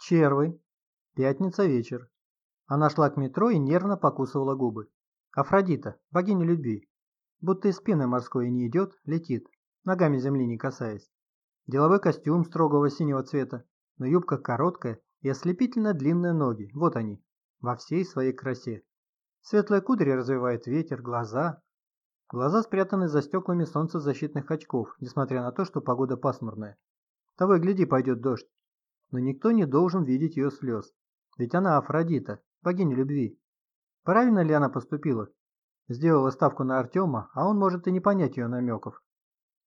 Червы. Пятница вечер. Она шла к метро и нервно покусывала губы. Афродита, богиня любви. Будто из пены морской не идет, летит, ногами земли не касаясь. Деловой костюм строгого синего цвета, но юбка короткая и ослепительно длинные ноги, вот они, во всей своей красе. Светлые кудри развивает ветер, глаза. Глаза спрятаны за стеклами солнцезащитных очков, несмотря на то, что погода пасмурная. Того и гляди, пойдет дождь. Но никто не должен видеть ее слез. Ведь она Афродита, богиня любви. Правильно ли она поступила? Сделала ставку на Артема, а он может и не понять ее намеков.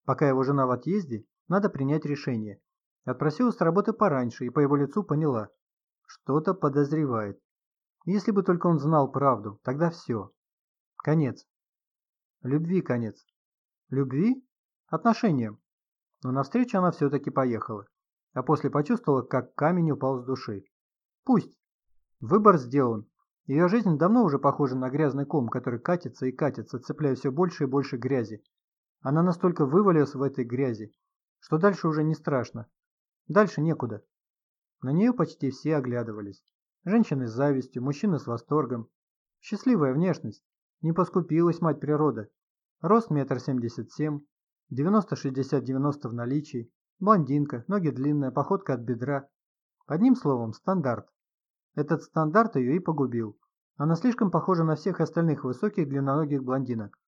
Пока его жена в отъезде, надо принять решение. Отпросилась с работы пораньше и по его лицу поняла. Что-то подозревает. Если бы только он знал правду, тогда все. Конец. Любви конец. Любви? Отношениям. Но навстречу она все-таки поехала. А после почувствовала, как камень упал с души. Пусть. Выбор сделан. Ее жизнь давно уже похожа на грязный ком, который катится и катится, цепляя все больше и больше грязи. Она настолько вывалилась в этой грязи, что дальше уже не страшно. Дальше некуда. На нее почти все оглядывались. Женщины с завистью, мужчины с восторгом. Счастливая внешность. Не поскупилась мать природа. Рост метр семьдесят семь, девяносто шестьдесят девяносто в наличии, блондинка, ноги длинные, походка от бедра. Одним словом, стандарт. Этот стандарт ее и погубил. Она слишком похожа на всех остальных высоких длинноногих блондинок.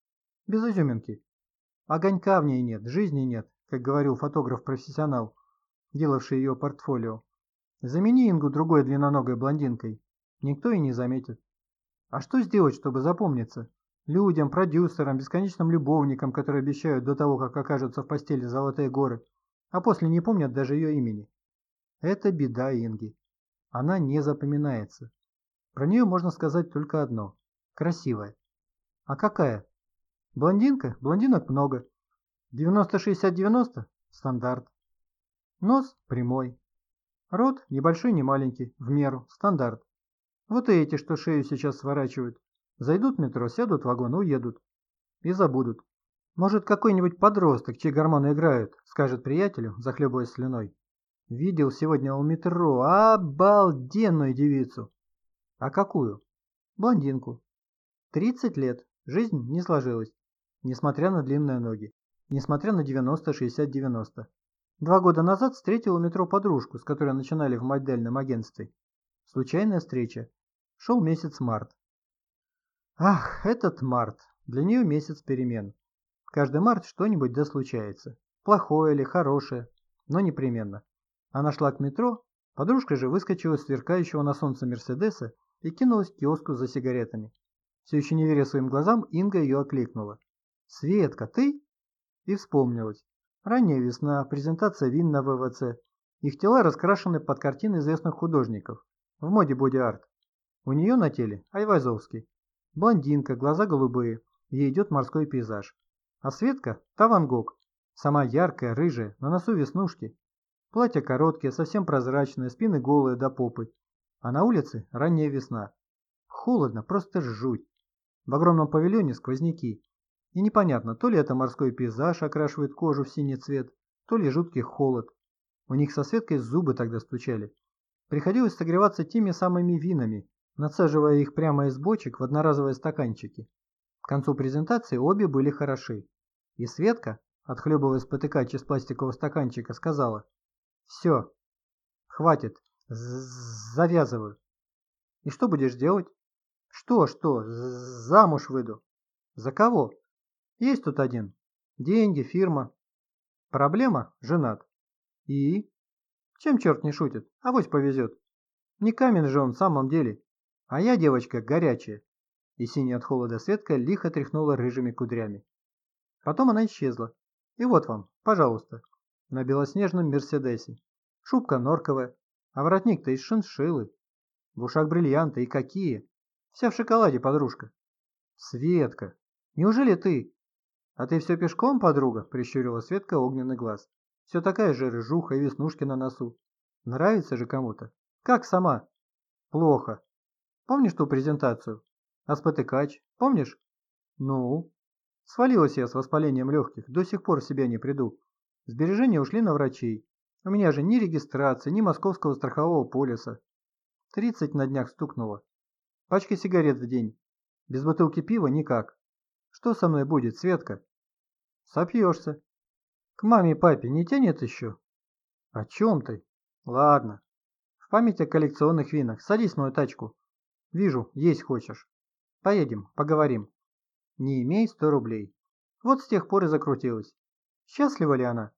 Без изюминки. Огонька в ней нет, жизни нет, как говорил фотограф-профессионал, делавший ее портфолио. Замени Ингу другой длинноногой блондинкой. Никто и не заметит. А что сделать, чтобы запомниться? Людям, продюсерам, бесконечным любовникам, которые обещают до того, как окажутся в постели золотые горы, а после не помнят даже ее имени. Это беда Инги. Она не запоминается. Про нее можно сказать только одно. Красивая. А какая? Блондинка? Блондинок много. 90-60-90? Стандарт. Нос прямой. Рот небольшой, не маленький, в меру, стандарт. Вот и эти, что шею сейчас сворачивают. Зайдут в метро, сядут в вагон, уедут. И забудут. Может, какой-нибудь подросток, чьи гормоны играют, скажет приятелю, захлебываясь слюной. Видел сегодня у метро обалденную девицу. А какую? Блондинку. 30 лет. Жизнь не сложилась. Несмотря на длинные ноги. Несмотря на 90-60-90. Два года назад встретил у метро подружку, с которой начинали в модельном агентстве. Случайная встреча. Шел месяц март. Ах, этот март. Для нее месяц перемен. Каждый март что-нибудь да случается. Плохое или хорошее, но непременно. Она шла к метро, подружка же выскочила из сверкающего на солнце Мерседеса и кинулась к киоску за сигаретами. Все еще не веря своим глазам, Инга ее окликнула. «Светка, ты?» И вспомнилась. Ранняя весна, презентация вин на ВВЦ. Их тела раскрашены под картины известных художников. В моде боди-арт. У нее на теле Айвазовский. Блондинка, глаза голубые. Ей идет морской пейзаж. А Светка – та Ван Гог. Сама яркая, рыжая, на носу веснушки, Платья короткие, совсем прозрачные, спины голые до попы. А на улице ранняя весна. Холодно, просто жуть. В огромном павильоне сквозняки. И непонятно, то ли это морской пейзаж окрашивает кожу в синий цвет, то ли жуткий холод. У них со Светкой зубы тогда стучали. Приходилось согреваться теми самыми винами, насаживая их прямо из бочек в одноразовые стаканчики. К концу презентации обе были хороши. И Светка, отхлебывая спотыкач из пластикового стаканчика, сказала – все. Хватит. Завязываю. И что будешь делать? Что, что? Замуж выйду. За кого? Есть тут один. Деньги, фирма. Проблема? Женат. И? Чем черт не шутит? Авось повезет. Не камень же он в самом деле. А я девочка горячая. И синяя от холода Светка лихо тряхнула рыжими кудрями. Потом она исчезла. И вот вам, пожалуйста, на белоснежном Мерседесе. Шубка норковая, а воротник-то из шиншиллы. В ушах бриллианты, и какие! Вся в шоколаде, подружка. Светка, неужели ты? А ты все пешком, подруга? Прищурила Светка огненный глаз. Все такая же рыжуха и веснушки на носу. Нравится же кому-то. Как сама? Плохо. Помнишь ту презентацию? А спотыкач? Помнишь? Ну? Свалилась я с воспалением легких, до сих пор в себя не приду. Сбережения ушли на врачей. У меня же ни регистрации, ни московского страхового полиса. Тридцать на днях стукнуло. Пачка сигарет в день. Без бутылки пива никак. Что со мной будет, Светка? Сопьешься. К маме и папе не тянет еще? О чем ты? Ладно. В память о коллекционных винах. Садись в мою тачку. Вижу, есть хочешь. Поедем, поговорим. Не имей сто рублей. Вот с тех пор и закрутилась. Счастлива ли она?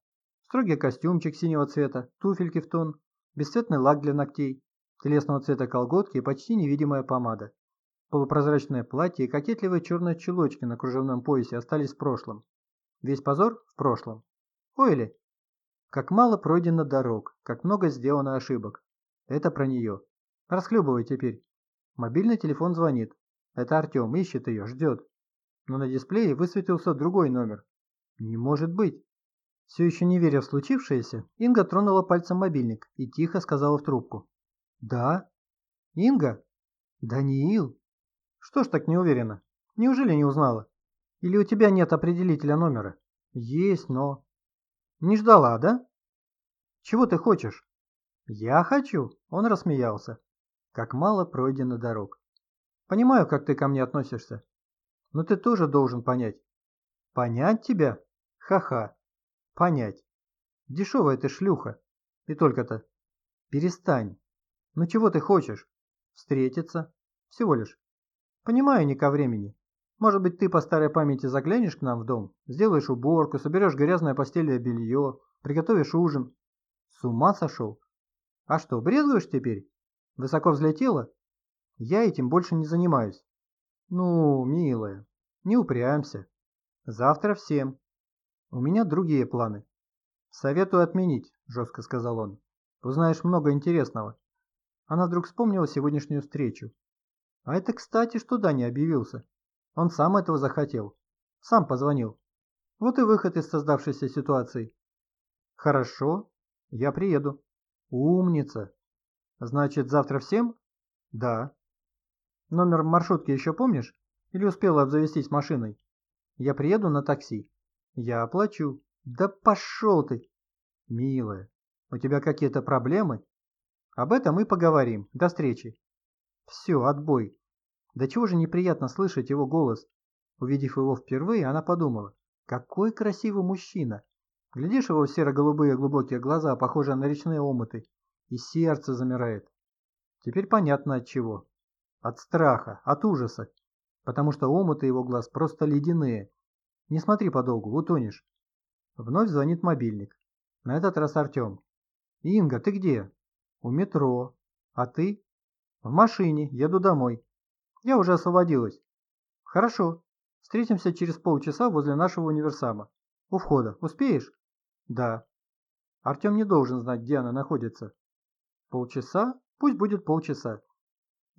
Строгий костюмчик синего цвета, туфельки в тон, бесцветный лак для ногтей, телесного цвета колготки и почти невидимая помада. Полупрозрачное платье и кокетливые черные чулочки на кружевном поясе остались в прошлом. Весь позор в прошлом. Ой ли? Как мало пройдено дорог, как много сделано ошибок. Это про нее. Расхлебывай теперь. Мобильный телефон звонит. Это Артем, ищет ее, ждет. Но на дисплее высветился другой номер. Не может быть. Все еще не веря в случившееся, Инга тронула пальцем мобильник и тихо сказала в трубку. «Да? Инга? Даниил? Что ж так не уверена? Неужели не узнала? Или у тебя нет определителя номера? Есть, но... Не ждала, да? Чего ты хочешь? Я хочу, он рассмеялся. Как мало пройдено дорог. Понимаю, как ты ко мне относишься. Но ты тоже должен понять. Понять тебя? Ха-ха. Понять. Дешевая ты шлюха. И только-то. Перестань. Ну чего ты хочешь? Встретиться. Всего лишь. Понимаю, не ко времени. Может быть, ты по старой памяти заглянешь к нам в дом, сделаешь уборку, соберешь грязное постельное белье, приготовишь ужин. С ума сошел? А что, брезгуешь теперь? Высоко взлетела? Я этим больше не занимаюсь. Ну, милая, не упрямься. Завтра всем. У меня другие планы. Советую отменить, жестко сказал он. Узнаешь много интересного. Она вдруг вспомнила сегодняшнюю встречу. А это, кстати, что Даня объявился. Он сам этого захотел. Сам позвонил. Вот и выход из создавшейся ситуации. Хорошо, я приеду. Умница. Значит, завтра всем? Да. Номер маршрутки еще помнишь? Или успела обзавестись машиной? Я приеду на такси. Я оплачу. Да пошел ты! Милая, у тебя какие-то проблемы? Об этом мы поговорим. До встречи. Все, отбой. Да чего же неприятно слышать его голос. Увидев его впервые, она подумала, какой красивый мужчина. Глядишь его серо-голубые глубокие глаза, похожие на речные омыты, и сердце замирает. Теперь понятно от чего. От страха, от ужаса. Потому что омыты его глаз просто ледяные, не смотри подолгу, утонешь. Вновь звонит мобильник. На этот раз Артем. Инга, ты где? У метро. А ты? В машине, еду домой. Я уже освободилась. Хорошо. Встретимся через полчаса возле нашего универсама. У входа. Успеешь? Да. Артем не должен знать, где она находится. Полчаса? Пусть будет полчаса.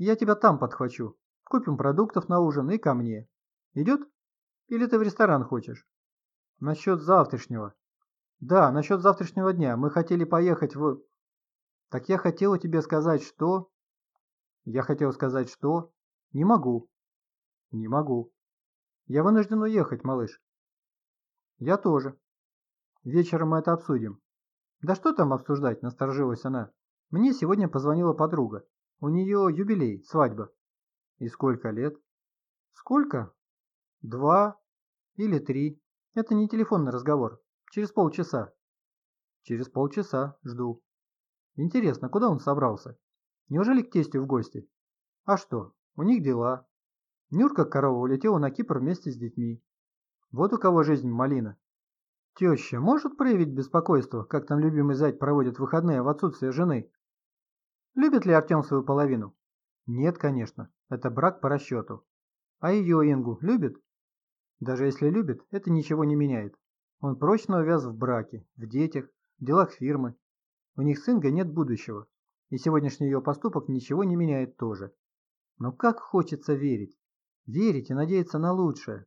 Я тебя там подхвачу. Купим продуктов на ужин и ко мне. Идет? Или ты в ресторан хочешь? Насчет завтрашнего. Да, насчет завтрашнего дня. Мы хотели поехать в... Так я хотела тебе сказать, что... Я хотел сказать, что... Не могу. Не могу. Я вынужден уехать, малыш. Я тоже. Вечером мы это обсудим. Да что там обсуждать, насторожилась она. Мне сегодня позвонила подруга. У нее юбилей, свадьба. И сколько лет? Сколько? Два, или три. Это не телефонный разговор. Через полчаса. Через полчаса. Жду. Интересно, куда он собрался? Неужели к тестю в гости? А что? У них дела. Нюрка корова улетела на Кипр вместе с детьми. Вот у кого жизнь малина. Теща может проявить беспокойство, как там любимый зять проводит выходные в отсутствие жены? Любит ли Артем свою половину? Нет, конечно. Это брак по расчету. А ее Ингу любит? Даже если любит, это ничего не меняет. Он прочно увяз в браке, в детях, в делах фирмы. У них с Ингой нет будущего, и сегодняшний ее поступок ничего не меняет тоже. Но как хочется верить. Верить и надеяться на лучшее.